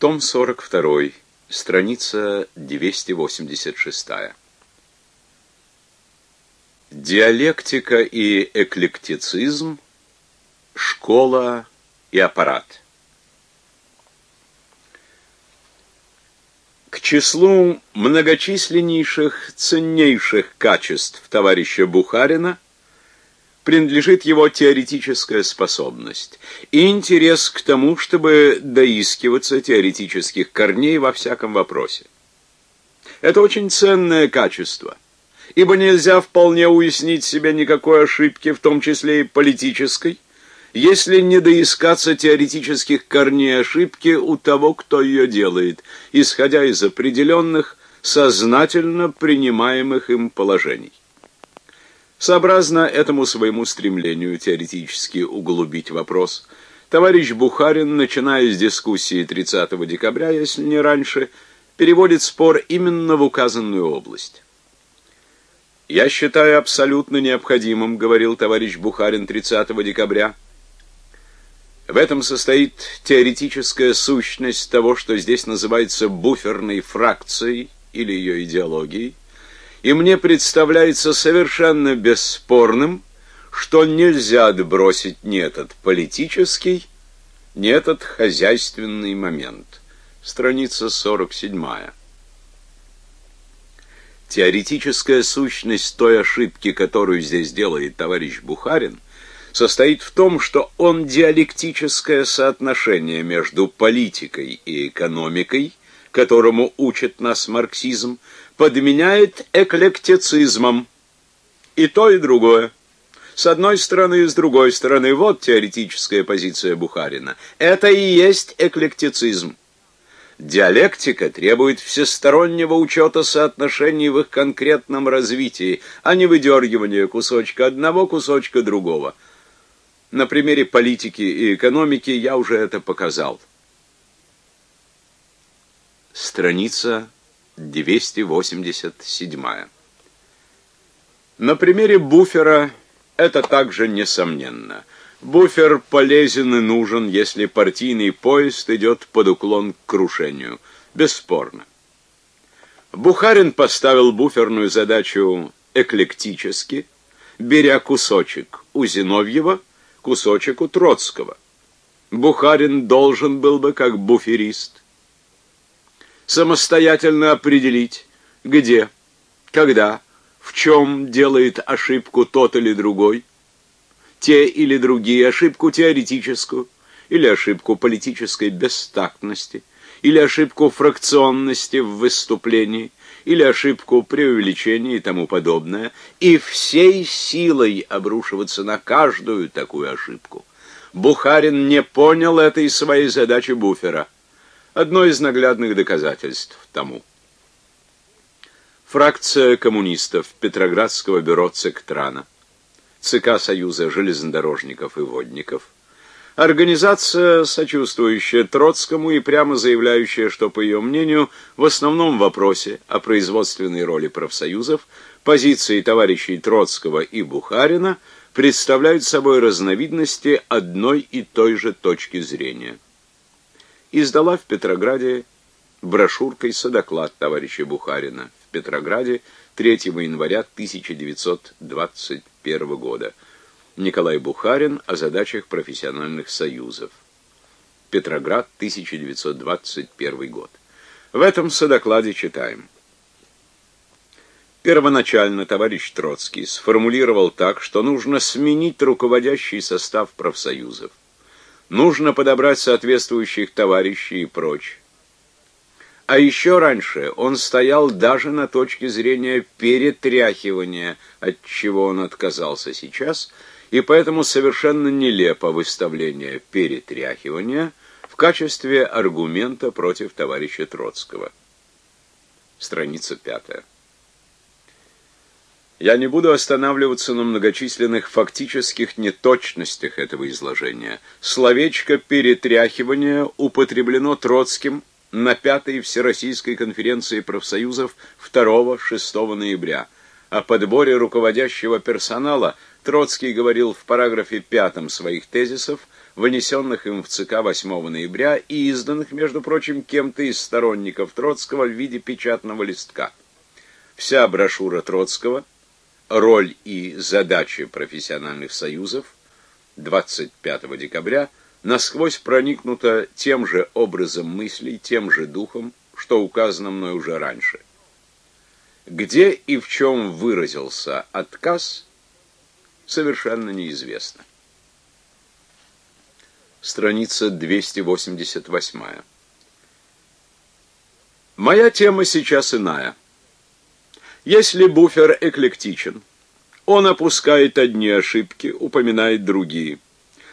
Том 42, страница 286. Диалектика и эклектицизм, школа и аппарат. К числу многочисленнейших, ценнейших качеств товарища Бухарина принадлежит его теоретическая способность и интерес к тому, чтобы доискиваться теоретических корней во всяком вопросе. Это очень ценное качество, ибо нельзя вполне уяснить себе никакой ошибки, в том числе и политической, если не доискаться теоретических корней ошибки у того, кто ее делает, исходя из определенных, сознательно принимаемых им положений. Сообразно этому своему стремлению теоретически углубить вопрос, товарищ Бухарин, начиная с дискуссии 30 декабря, если не раньше, переводит спор именно в указанную область. «Я считаю абсолютно необходимым, — говорил товарищ Бухарин 30 декабря, — в этом состоит теоретическая сущность того, что здесь называется буферной фракцией или ее идеологией, и мне представляется совершенно бесспорным, что нельзя отбросить ни этот политический, ни этот хозяйственный момент. Страница 47. Теоретическая сущность той ошибки, которую здесь делает товарищ Бухарин, состоит в том, что он диалектическое соотношение между политикой и экономикой, которому учит нас марксизм, подменяет эклектицизмом. И то, и другое. С одной стороны и с другой стороны. Вот теоретическая позиция Бухарина. Это и есть эклектицизм. Диалектика требует всестороннего учета соотношений в их конкретном развитии, а не выдергивания кусочка одного, кусочка другого. На примере политики и экономики я уже это показал. Страница 287. На примере буфера это также несомненно. Буфер полезен и нужен, если партийный поезд идет под уклон к крушению. Бесспорно. Бухарин поставил буферную задачу эклектически, беря кусочек у Зиновьева, кусочек у Троцкого. Бухарин должен был бы, как буферист, самостоятельно определить, где, когда, в чем делает ошибку тот или другой, те или другие, ошибку теоретическую, или ошибку политической бестактности, или ошибку фракционности в выступлении, или ошибку преувеличения и тому подобное, и всей силой обрушиваться на каждую такую ошибку. Бухарин не понял этой своей задачи буфера – Одно из наглядных доказательств тому. Фракция коммунистов Петроградского бюро Цектрана, ЦК Союза железнодорожников и водников, организация, сочувствующая Троцкому и прямо заявляющая, что, по ее мнению, в основном вопросе о производственной роли профсоюзов позиции товарищей Троцкого и Бухарина представляют собой разновидности одной и той же точки зрения издала в Петрограде брошюркой содоклад товарища Бухарина в Петрограде 3 января 1921 года. Николай Бухарин о задачах профессиональных союзов. Петроград, 1921 год. В этом содокладе читаем. Первоначально товарищ Троцкий сформулировал так, что нужно сменить руководящий состав профсоюзов нужно подобрать соответствующих товарищей и прочее. А еще раньше он стоял даже на точке зрения перетряхивания, от чего он отказался сейчас, и поэтому совершенно нелепо выставление перетряхивания в качестве аргумента против товарища Троцкого. Страница пятая. Я не буду останавливаться на многочисленных фактических неточностях этого изложения. Словечко «перетряхивание» употреблено Троцким на пятой Всероссийской конференции профсоюзов 2-6 ноября. О подборе руководящего персонала Троцкий говорил в параграфе пятом своих тезисов вынесенных им в ЦК 8 ноября и изданных, между прочим, кем-то из сторонников Троцкого в виде печатного листка. Вся брошюра Троцкого «Роль и задачи профессиональных союзов» 25 декабря насквозь проникнута тем же образом мыслей, тем же духом, что указано мной уже раньше. Где и в чем выразился отказ, совершенно неизвестно. Страница 288. Моя тема сейчас иная. Если буфер эклектичен, он опускает одни ошибки, упоминает другие.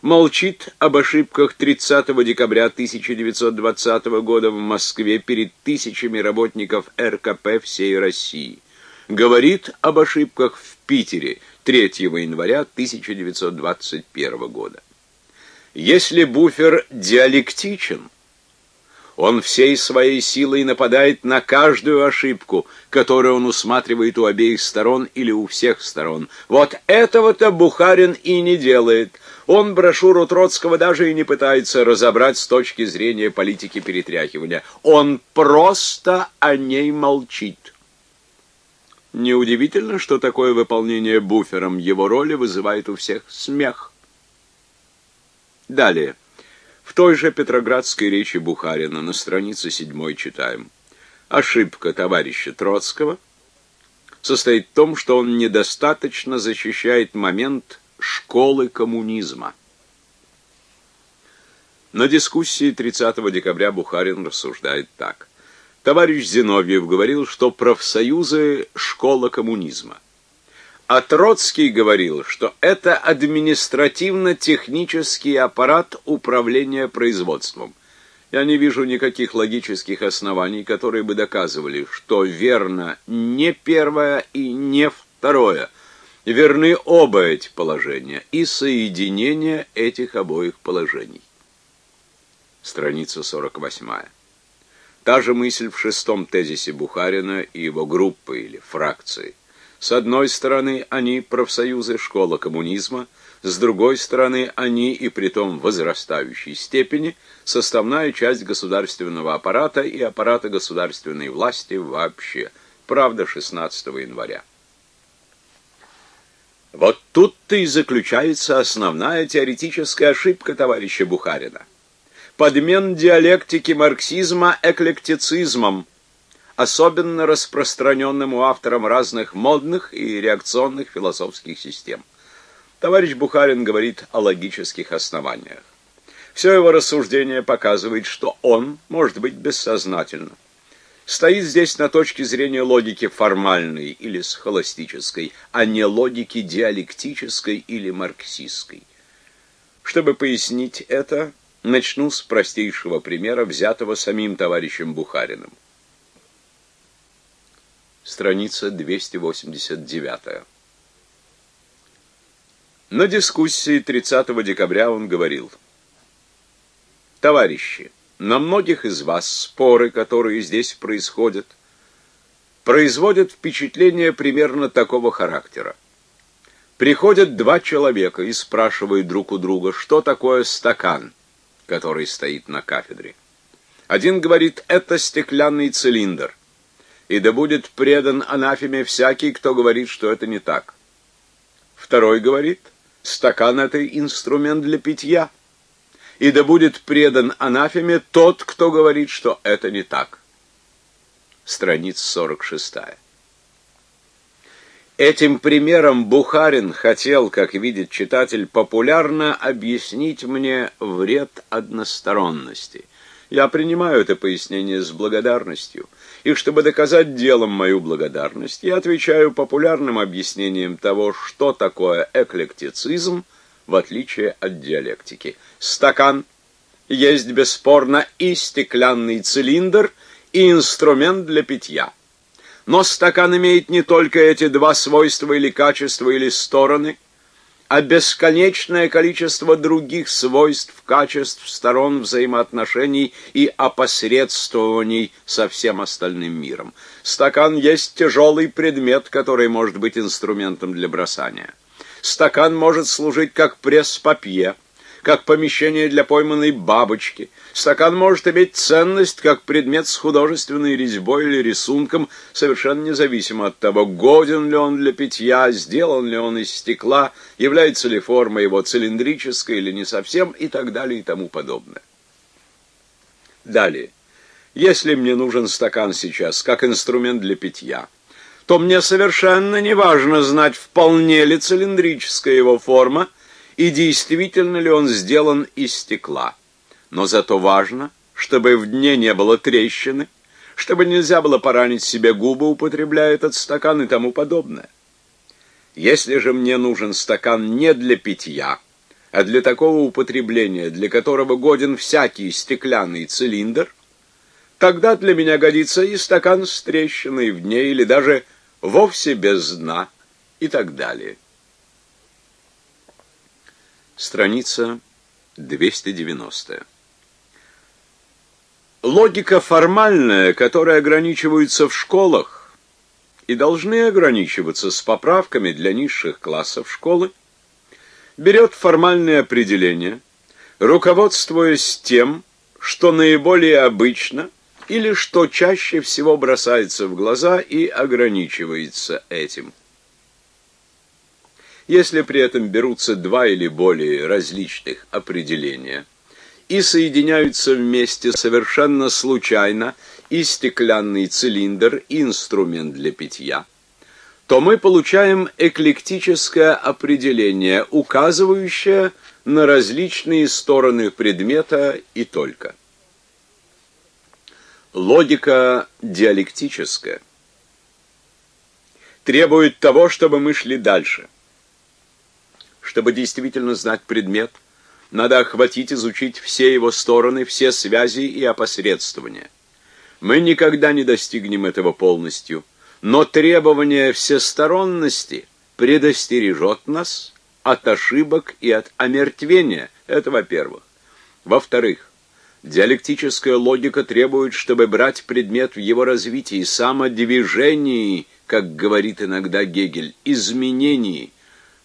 Молчит об ошибках 30 декабря 1920 года в Москве перед тысячами работников РКП всей России. Говорит об ошибках в Питере 3 января 1921 года. Если буфер диалектичен, он всей своей силой нападает на каждую ошибку, которую он усматривает у обеих сторон или у всех сторон. Вот этого-то Бухарин и не делает. Он брошюру Троцкого даже и не пытается разобрать с точки зрения политики перетряхивания. Он просто о ней молчит. Неудивительно, что такое выполнение буфером его роли вызывает у всех смех. Далее. В той же Петроградской речи Бухарина на странице 7 читаем. Ошибка товарища Троцкого состоит в том, что он недостаточно защищает момент школы коммунизма. На дискуссии 30 декабря Бухарин рассуждает так. Товарищ Зиновьев говорил, что профсоюзы – школа коммунизма. А Троцкий говорил, что это административно-технический аппарат управления производством. Я не вижу никаких логических оснований, которые бы доказывали, что верно не первое и не второе. Верны оба эти положения и соединение этих обоих положений. Страница 48. Та же мысль в шестом тезисе Бухарина и его группы или фракции. С одной стороны, они профсоюзы, школа коммунизма, с другой стороны, они, и при том возрастающей степени, составная часть государственного аппарата и аппарата государственной власти вообще. Правда, 16 января. Вот тут-то и заключается основная теоретическая ошибка товарища Бухарина. Подмен диалектики марксизма эклектицизмом – особенно распространенным у авторов разных модных и реакционных философских систем. Товарищ Бухарин говорит о логических основаниях. Все его рассуждение показывает, что он, может быть, бессознательно, стоит здесь на точке зрения логики формальной или схоластической, а не логики диалектической или марксистской. Чтобы пояснить это, начну с простейшего примера, взятого самим товарищем Бухариным страница 289. На дискуссии 30 декабря он говорил: "Товарищи, на многих из вас споры, которые здесь происходят, производят впечатление примерно такого характера. Приходят два человека и спрашивают друг у друга, что такое стакан, который стоит на кафедре. Один говорит: "Это стеклянный цилиндр" и да будет предан анафеме всякий, кто говорит, что это не так. Второй говорит, стакан — это инструмент для питья, и да будет предан анафеме тот, кто говорит, что это не так. Страница 46. Этим примером Бухарин хотел, как видит читатель, популярно объяснить мне вред односторонности. Я принимаю это пояснение с благодарностью — и чтобы доказать делом мою благодарность, я отвечаю популярным объяснением того, что такое эклектицизм, в отличие от диалектики. Стакан есть бесспорно и стеклянный цилиндр, и инструмент для питья. Но стакан имеет не только эти два свойства или качества или стороны, а бесконечное количество других свойств, качеств, сторон взаимоотношений и опосредствований со всем остальным миром. Стакан есть тяжелый предмет, который может быть инструментом для бросания. Стакан может служить как пресс-папье, как помещение для пойманной бабочки. Стакан может иметь ценность как предмет с художественной резьбой или рисунком, совершенно независимо от того, годен ли он для питья, сделан ли он из стекла, является ли форма его цилиндрической или не совсем и так далее и тому подобное. Далее. Если мне нужен стакан сейчас как инструмент для питья, то мне совершенно не важно знать, вполне ли цилиндрическая его форма и действительно ли он сделан из стекла. Но зато важно, чтобы в дне не было трещины, чтобы нельзя было поранить себе губы, употребляя этот стакан и тому подобное. Если же мне нужен стакан не для питья, а для такого употребления, для которого годен всякий стеклянный цилиндр, тогда для меня годится и стакан с трещиной в дне, или даже вовсе без дна, и так далее. Страница 290. Логика формальная, которая ограничивается в школах и должны ограничиваться с поправками для низших классов школы, берет формальные определения, руководствуясь тем, что наиболее обычно или что чаще всего бросается в глаза и ограничивается этим. Если при этом берутся два или более различных определения и соединяются вместе совершенно случайно и стеклянный цилиндр, и инструмент для питья, то мы получаем эклектическое определение, указывающее на различные стороны предмета и только. Логика диалектическая требует того, чтобы мы шли дальше. Чтобы действительно знать предмет, надо охватить, изучить все его стороны, все связи и опосредствования. Мы никогда не достигнем этого полностью, но требование всесторонности предостережет нас от ошибок и от омертвения. Это во-первых. Во-вторых, диалектическая логика требует, чтобы брать предмет в его развитии, самодвижении, как говорит иногда Гегель, изменении.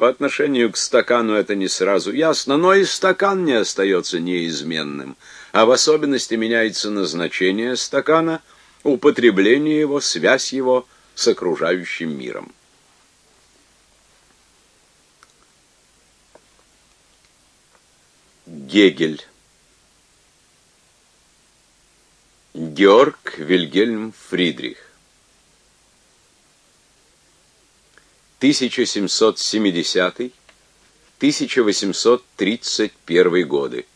По отношению к стакану это не сразу ясно, но и стакан не остается неизменным, а в особенности меняется назначение стакана, употребление его, связь его – с окружающим миром. Гегель Георг Вильгельм Фридрих 1770-1831 годы.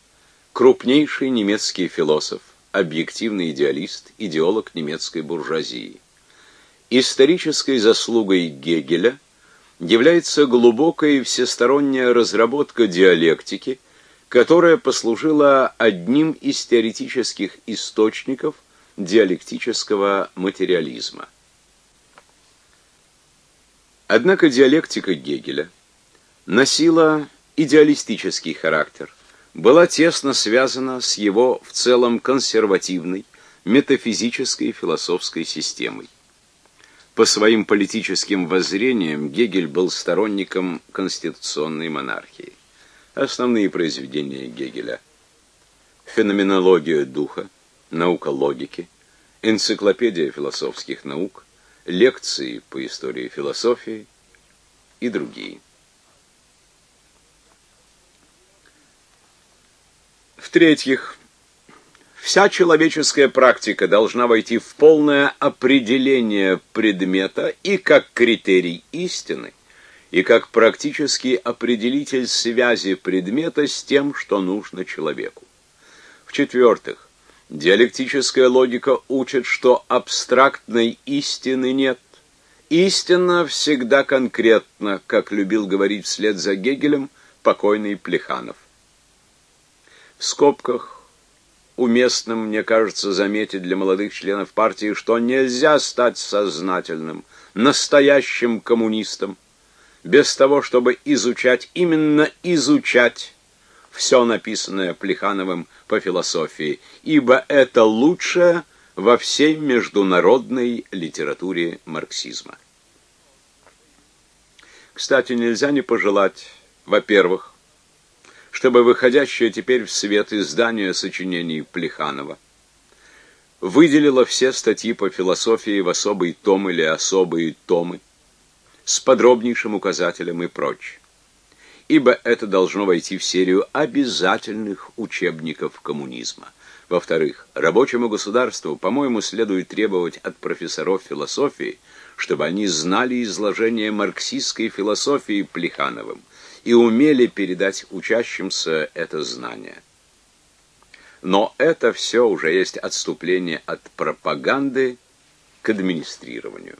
Крупнейший немецкий философ, объективный идеалист, идеолог немецкой буржуазии. Исторической заслугой Гегеля является глубокая и всесторонняя разработка диалектики, которая послужила одним из теоретических источников диалектического материализма. Однако диалектика Гегеля носила идеалистический характер, была тесно связана с его в целом консервативной метафизической философской системой. По своим политическим воззрениям Гегель был сторонником конституционной монархии. Основные произведения Гегеля: Феноменология духа, Наука логики, Энциклопедия философских наук, Лекции по истории философии и другие. В-третьих, Вся человеческая практика должна войти в полное определение предмета и как критерий истины, и как практический определитель связи предмета с тем, что нужно человеку. В-четвертых, диалектическая логика учит, что абстрактной истины нет. Истина всегда конкретна, как любил говорить вслед за Гегелем покойный Плеханов. В скобках уместным, мне кажется, заметить для молодых членов партии, что нельзя стать сознательным, настоящим коммунистом без того, чтобы изучать, именно изучать все написанное Плехановым по философии, ибо это лучшее во всей международной литературе марксизма. Кстати, нельзя не пожелать, во-первых, чтобы выходящее теперь в свет издание сочинений Плеханова выделило все статьи по философии в особый том или особые томы с подробнейшим указателем и прочее ибо это должно войти в серию обязательных учебников коммунизма. Во-вторых, рабочему государству, по-моему, следует требовать от профессоров философии, чтобы они знали изложение марксистской философии Плехановым и умели передать учащимся это знание. Но это все уже есть отступление от пропаганды к администрированию.